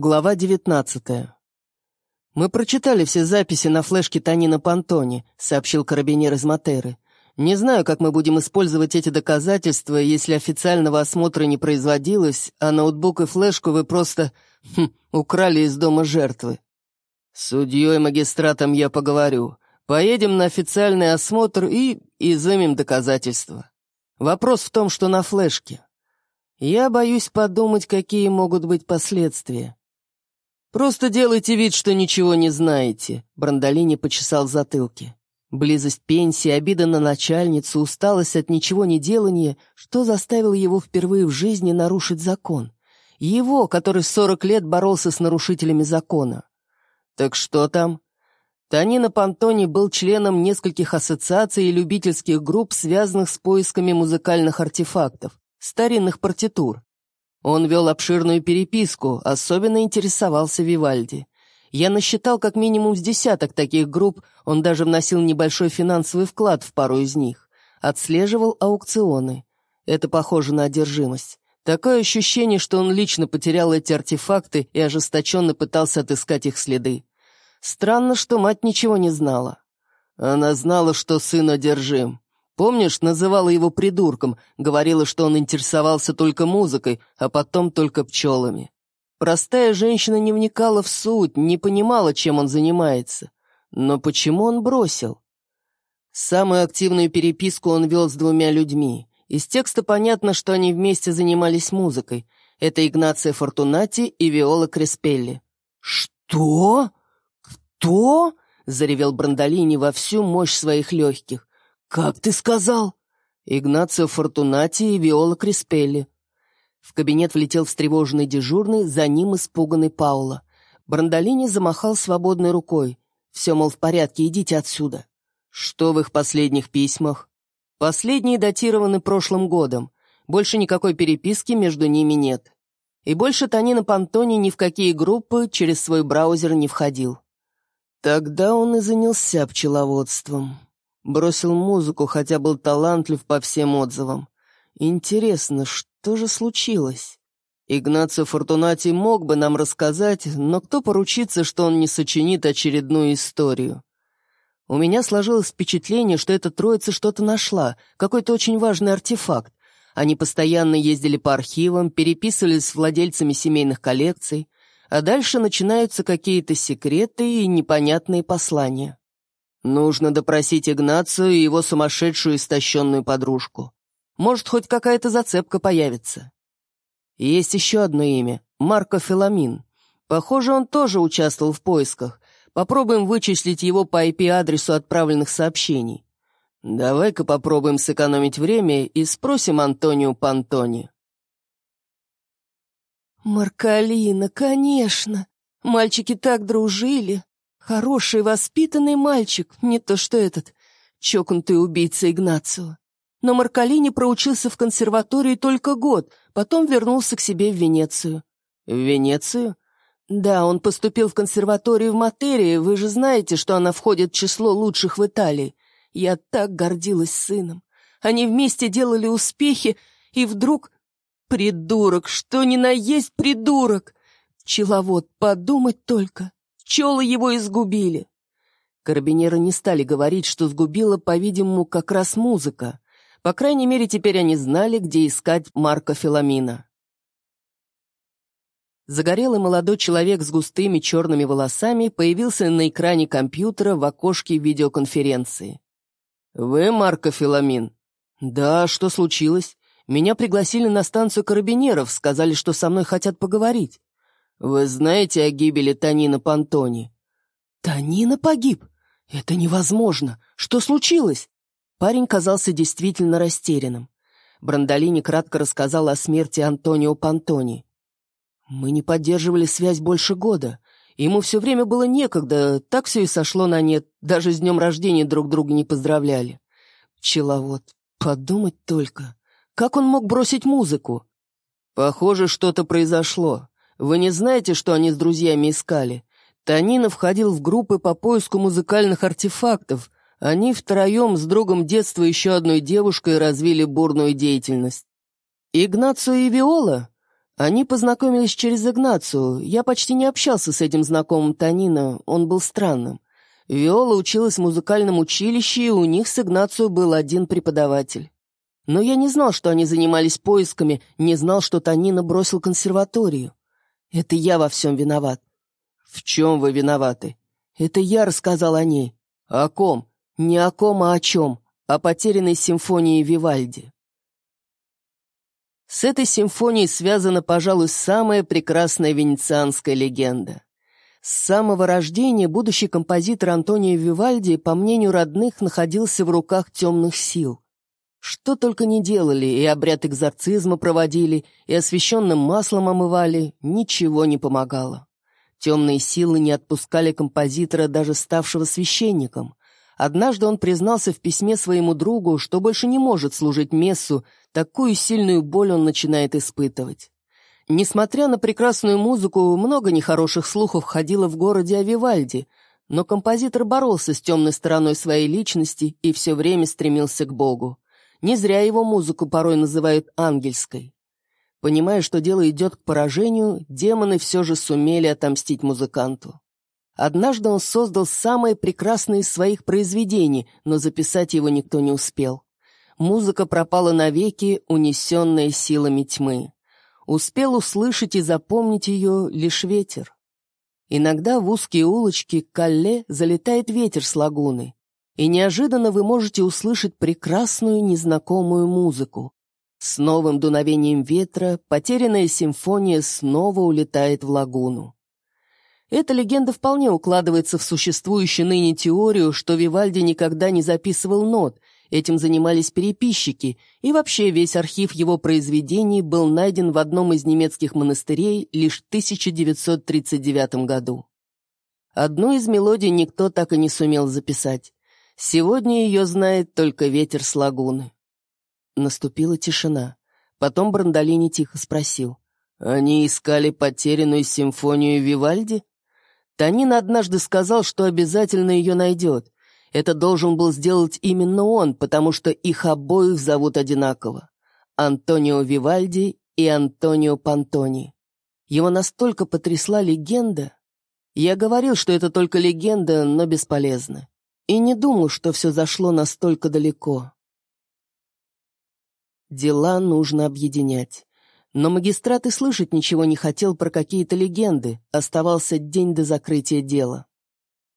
Глава 19 «Мы прочитали все записи на флешке Танина Пантони», — сообщил карабинер из Матеры. «Не знаю, как мы будем использовать эти доказательства, если официального осмотра не производилось, а ноутбук и флешку вы просто хм, украли из дома жертвы». «С судьей магистратом я поговорю. Поедем на официальный осмотр и изымем доказательства. Вопрос в том, что на флешке. Я боюсь подумать, какие могут быть последствия. «Просто делайте вид, что ничего не знаете», — Брандолини почесал затылки. Близость пенсии, обида на начальницу, усталость от ничего не делания, что заставило его впервые в жизни нарушить закон. Его, который сорок лет боролся с нарушителями закона. «Так что там?» Танина Пантони был членом нескольких ассоциаций и любительских групп, связанных с поисками музыкальных артефактов, старинных партитур. Он вел обширную переписку, особенно интересовался Вивальди. Я насчитал как минимум с десяток таких групп, он даже вносил небольшой финансовый вклад в пару из них. Отслеживал аукционы. Это похоже на одержимость. Такое ощущение, что он лично потерял эти артефакты и ожесточенно пытался отыскать их следы. Странно, что мать ничего не знала. Она знала, что сын одержим. Помнишь, называла его придурком, говорила, что он интересовался только музыкой, а потом только пчелами. Простая женщина не вникала в суть, не понимала, чем он занимается. Но почему он бросил? Самую активную переписку он вел с двумя людьми. Из текста понятно, что они вместе занимались музыкой. Это Игнация Фортунати и Виола Креспелли. «Что? Кто?» — заревел Брандолини во всю мощь своих легких. «Как ты сказал?» «Игнацио Фортунати и Виола Криспелли». В кабинет влетел встревоженный дежурный, за ним испуганный Паула. Брандолини замахал свободной рукой. «Все, мол, в порядке, идите отсюда». «Что в их последних письмах?» «Последние датированы прошлым годом. Больше никакой переписки между ними нет. И больше Танина Пантони ни в какие группы через свой браузер не входил». Тогда он и занялся пчеловодством. Бросил музыку, хотя был талантлив по всем отзывам. Интересно, что же случилось? Игнацио Фортунати мог бы нам рассказать, но кто поручится, что он не сочинит очередную историю? У меня сложилось впечатление, что эта троица что-то нашла, какой-то очень важный артефакт. Они постоянно ездили по архивам, переписывались с владельцами семейных коллекций, а дальше начинаются какие-то секреты и непонятные послания. Нужно допросить Игнацию и его сумасшедшую истощенную подружку. Может, хоть какая-то зацепка появится. Есть еще одно имя — Марко Филамин. Похоже, он тоже участвовал в поисках. Попробуем вычислить его по IP-адресу отправленных сообщений. Давай-ка попробуем сэкономить время и спросим Антонио Пантони. «Маркалина, конечно! Мальчики так дружили!» Хороший, воспитанный мальчик, не то что этот, чокнутый убийца Игнацио. Но Маркалини проучился в консерватории только год, потом вернулся к себе в Венецию. В Венецию? Да, он поступил в консерваторию в Материи, вы же знаете, что она входит в число лучших в Италии. Я так гордилась сыном. Они вместе делали успехи, и вдруг... Придурок, что ни на есть придурок! Пчеловод, подумать только пчелы его изгубили. Карабинеры не стали говорить, что сгубила, по-видимому, как раз музыка. По крайней мере, теперь они знали, где искать Марка Филамина. Загорелый молодой человек с густыми черными волосами появился на экране компьютера в окошке видеоконференции. «Вы Марко Филамин?» «Да, что случилось? Меня пригласили на станцию карабинеров, сказали, что со мной хотят поговорить». «Вы знаете о гибели Танина Пантони?» «Танина погиб? Это невозможно! Что случилось?» Парень казался действительно растерянным. Брандолини кратко рассказал о смерти Антонио Пантони. «Мы не поддерживали связь больше года. Ему все время было некогда, так все и сошло на нет, даже с днем рождения друг друга не поздравляли. Пчеловод, подумать только, как он мог бросить музыку?» «Похоже, что-то произошло. Вы не знаете, что они с друзьями искали? Танина входил в группы по поиску музыкальных артефактов. Они втроем с другом детства еще одной девушкой развили бурную деятельность. Игнацио и Виола? Они познакомились через Игнацию. Я почти не общался с этим знакомым Танина, он был странным. Виола училась в музыкальном училище, и у них с Игнацией был один преподаватель. Но я не знал, что они занимались поисками, не знал, что Танина бросил консерваторию. Это я во всем виноват. В чем вы виноваты? Это я рассказал о ней. О ком? Не о ком, а о чем. О потерянной симфонии Вивальди. С этой симфонией связана, пожалуй, самая прекрасная венецианская легенда. С самого рождения будущий композитор Антонио Вивальди, по мнению родных, находился в руках темных сил. Что только не делали, и обряд экзорцизма проводили, и освященным маслом омывали, ничего не помогало. Темные силы не отпускали композитора, даже ставшего священником. Однажды он признался в письме своему другу, что больше не может служить мессу, такую сильную боль он начинает испытывать. Несмотря на прекрасную музыку, много нехороших слухов ходило в городе о Вивальди, но композитор боролся с темной стороной своей личности и все время стремился к Богу. Не зря его музыку порой называют ангельской. Понимая, что дело идет к поражению, демоны все же сумели отомстить музыканту. Однажды он создал самое прекрасное из своих произведений, но записать его никто не успел. Музыка пропала навеки, унесенная силами тьмы. Успел услышать и запомнить ее лишь ветер. Иногда в узкие улочки Калле залетает ветер с лагуны, и неожиданно вы можете услышать прекрасную незнакомую музыку. С новым дуновением ветра потерянная симфония снова улетает в лагуну. Эта легенда вполне укладывается в существующую ныне теорию, что Вивальди никогда не записывал нот, этим занимались переписчики, и вообще весь архив его произведений был найден в одном из немецких монастырей лишь в 1939 году. Одну из мелодий никто так и не сумел записать. Сегодня ее знает только ветер с лагуны. Наступила тишина. Потом Брандолини тихо спросил. «Они искали потерянную симфонию Вивальди?» Танин однажды сказал, что обязательно ее найдет. Это должен был сделать именно он, потому что их обоих зовут одинаково. Антонио Вивальди и Антонио Пантони. Его настолько потрясла легенда. Я говорил, что это только легенда, но бесполезно. И не думал, что все зашло настолько далеко. Дела нужно объединять. Но магистрат и слышать ничего не хотел про какие-то легенды, оставался день до закрытия дела.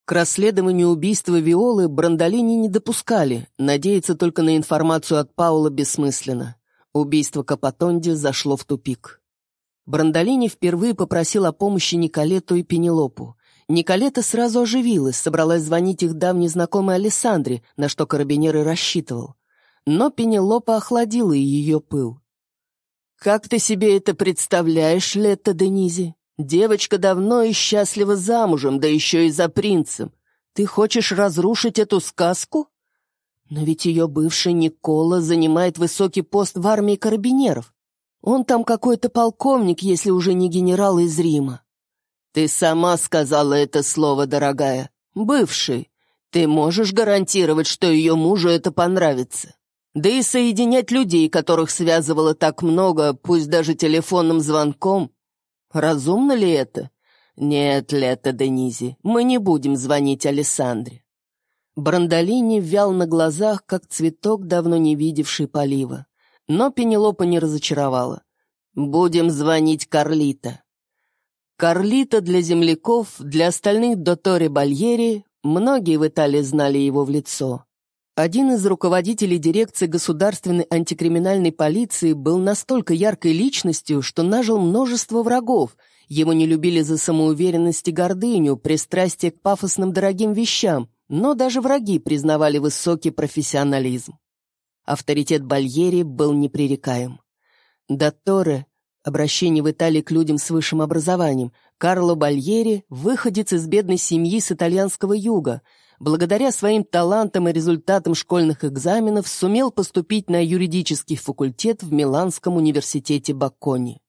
К расследованию убийства Виолы Брандолини не допускали, надеяться только на информацию от Паула бессмысленно. Убийство Капотонди зашло в тупик. Брандолини впервые попросил о помощи Николету и Пенелопу. Николета сразу оживилась, собралась звонить их давней знакомой Алессандре, на что карабинер и рассчитывал. Но Пенелопа охладила ее пыл. «Как ты себе это представляешь, Летта Денизи? Девочка давно и счастлива замужем, да еще и за принцем. Ты хочешь разрушить эту сказку?» Но ведь ее бывший Никола занимает высокий пост в армии карабинеров. Он там какой-то полковник, если уже не генерал из Рима. Ты сама сказала это слово, дорогая. Бывший. Ты можешь гарантировать, что ее мужу это понравится? Да и соединять людей, которых связывало так много, пусть даже телефонным звонком. Разумно ли это? Нет, Лето Денизи, мы не будем звонить Алессандре. Брандолини вял на глазах, как цветок, давно не видевший полива. Но Пенелопа не разочаровала. «Будем звонить Карлита». Карлита для земляков, для остальных Доторе Бальери, многие в Италии знали его в лицо. Один из руководителей дирекции государственной антикриминальной полиции был настолько яркой личностью, что нажил множество врагов. Его не любили за самоуверенность и гордыню, пристрастие к пафосным дорогим вещам, но даже враги признавали высокий профессионализм. Авторитет Бальери был непререкаем. Датторе, обращение в Италии к людям с высшим образованием, Карло Бальери, выходец из бедной семьи с итальянского юга – благодаря своим талантам и результатам школьных экзаменов сумел поступить на юридический факультет в Миланском университете Баккони.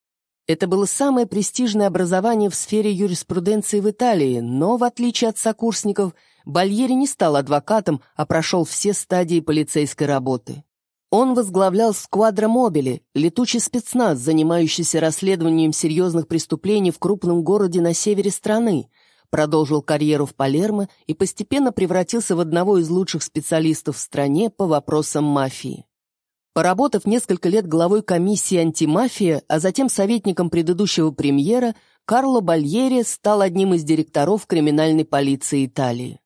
Это было самое престижное образование в сфере юриспруденции в Италии, но, в отличие от сокурсников, Бальери не стал адвокатом, а прошел все стадии полицейской работы. Он возглавлял сквадра мобили, летучий спецназ, занимающийся расследованием серьезных преступлений в крупном городе на севере страны, продолжил карьеру в Палермо и постепенно превратился в одного из лучших специалистов в стране по вопросам мафии. Поработав несколько лет главой комиссии антимафия, а затем советником предыдущего премьера, Карло Бальери стал одним из директоров криминальной полиции Италии.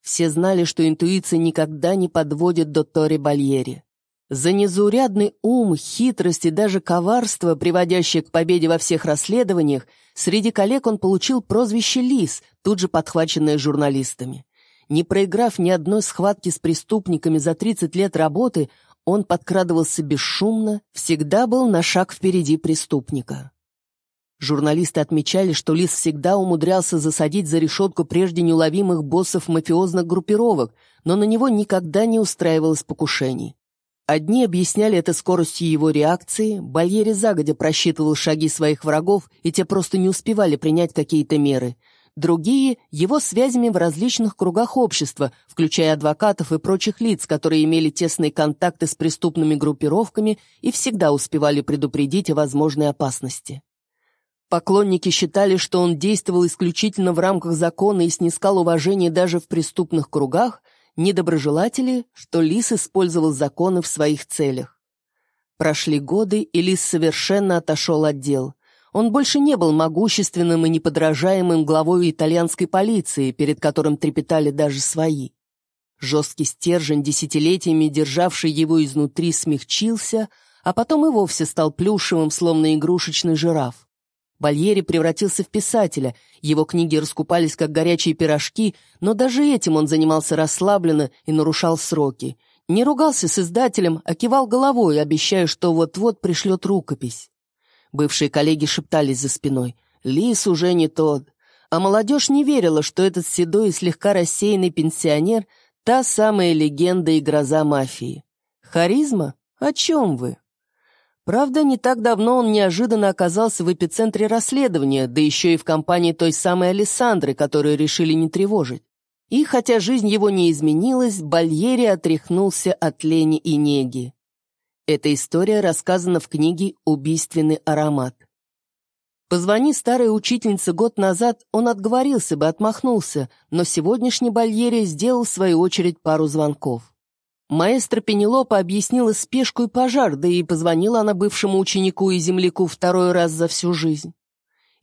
Все знали, что интуиция никогда не подводит до Тори Бальери. За незаурядный ум, хитрость и даже коварство, приводящее к победе во всех расследованиях, среди коллег он получил прозвище «Лис», тут же подхваченное журналистами. Не проиграв ни одной схватки с преступниками за 30 лет работы, он подкрадывался бесшумно, всегда был на шаг впереди преступника. Журналисты отмечали, что Лис всегда умудрялся засадить за решетку прежде неуловимых боссов мафиозных группировок, но на него никогда не устраивалось покушений. Одни объясняли это скоростью его реакции, Бальери загодя просчитывал шаги своих врагов, и те просто не успевали принять какие-то меры. Другие — его связями в различных кругах общества, включая адвокатов и прочих лиц, которые имели тесные контакты с преступными группировками и всегда успевали предупредить о возможной опасности. Поклонники считали, что он действовал исключительно в рамках закона и снискал уважение даже в преступных кругах, недоброжелатели, что Лис использовал законы в своих целях. Прошли годы, и Лис совершенно отошел от дел. Он больше не был могущественным и неподражаемым главой итальянской полиции, перед которым трепетали даже свои. Жесткий стержень, десятилетиями державший его изнутри, смягчился, а потом и вовсе стал плюшевым, словно игрушечный жираф. Бальери превратился в писателя, его книги раскупались как горячие пирожки, но даже этим он занимался расслабленно и нарушал сроки. Не ругался с издателем, а кивал головой, обещая, что вот-вот пришлет рукопись. Бывшие коллеги шептались за спиной. «Лис уже не тот». А молодежь не верила, что этот седой и слегка рассеянный пенсионер — та самая легенда и гроза мафии. Харизма? О чем вы? Правда, не так давно он неожиданно оказался в эпицентре расследования, да еще и в компании той самой Александры, которую решили не тревожить. И хотя жизнь его не изменилась, Бальери отряхнулся от лени и неги. Эта история рассказана в книге «Убийственный аромат». Позвони старой учительнице год назад, он отговорился бы, отмахнулся, но сегодняшний Бальери сделал в свою очередь пару звонков. Маэстро Пенелопа объяснила спешку и пожар, да и позвонила она бывшему ученику и земляку второй раз за всю жизнь.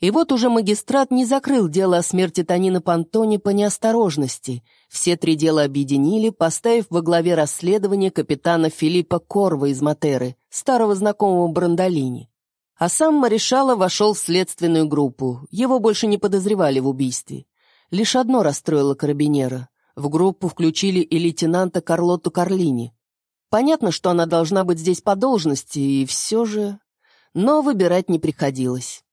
И вот уже магистрат не закрыл дело о смерти Танина Пантони по неосторожности. Все три дела объединили, поставив во главе расследования капитана Филиппа Корва из Матеры, старого знакомого Брандолини. А сам Маришала вошел в следственную группу, его больше не подозревали в убийстве. Лишь одно расстроило карабинера. В группу включили и лейтенанта Карлоту Карлини. Понятно, что она должна быть здесь по должности, и все же... Но выбирать не приходилось.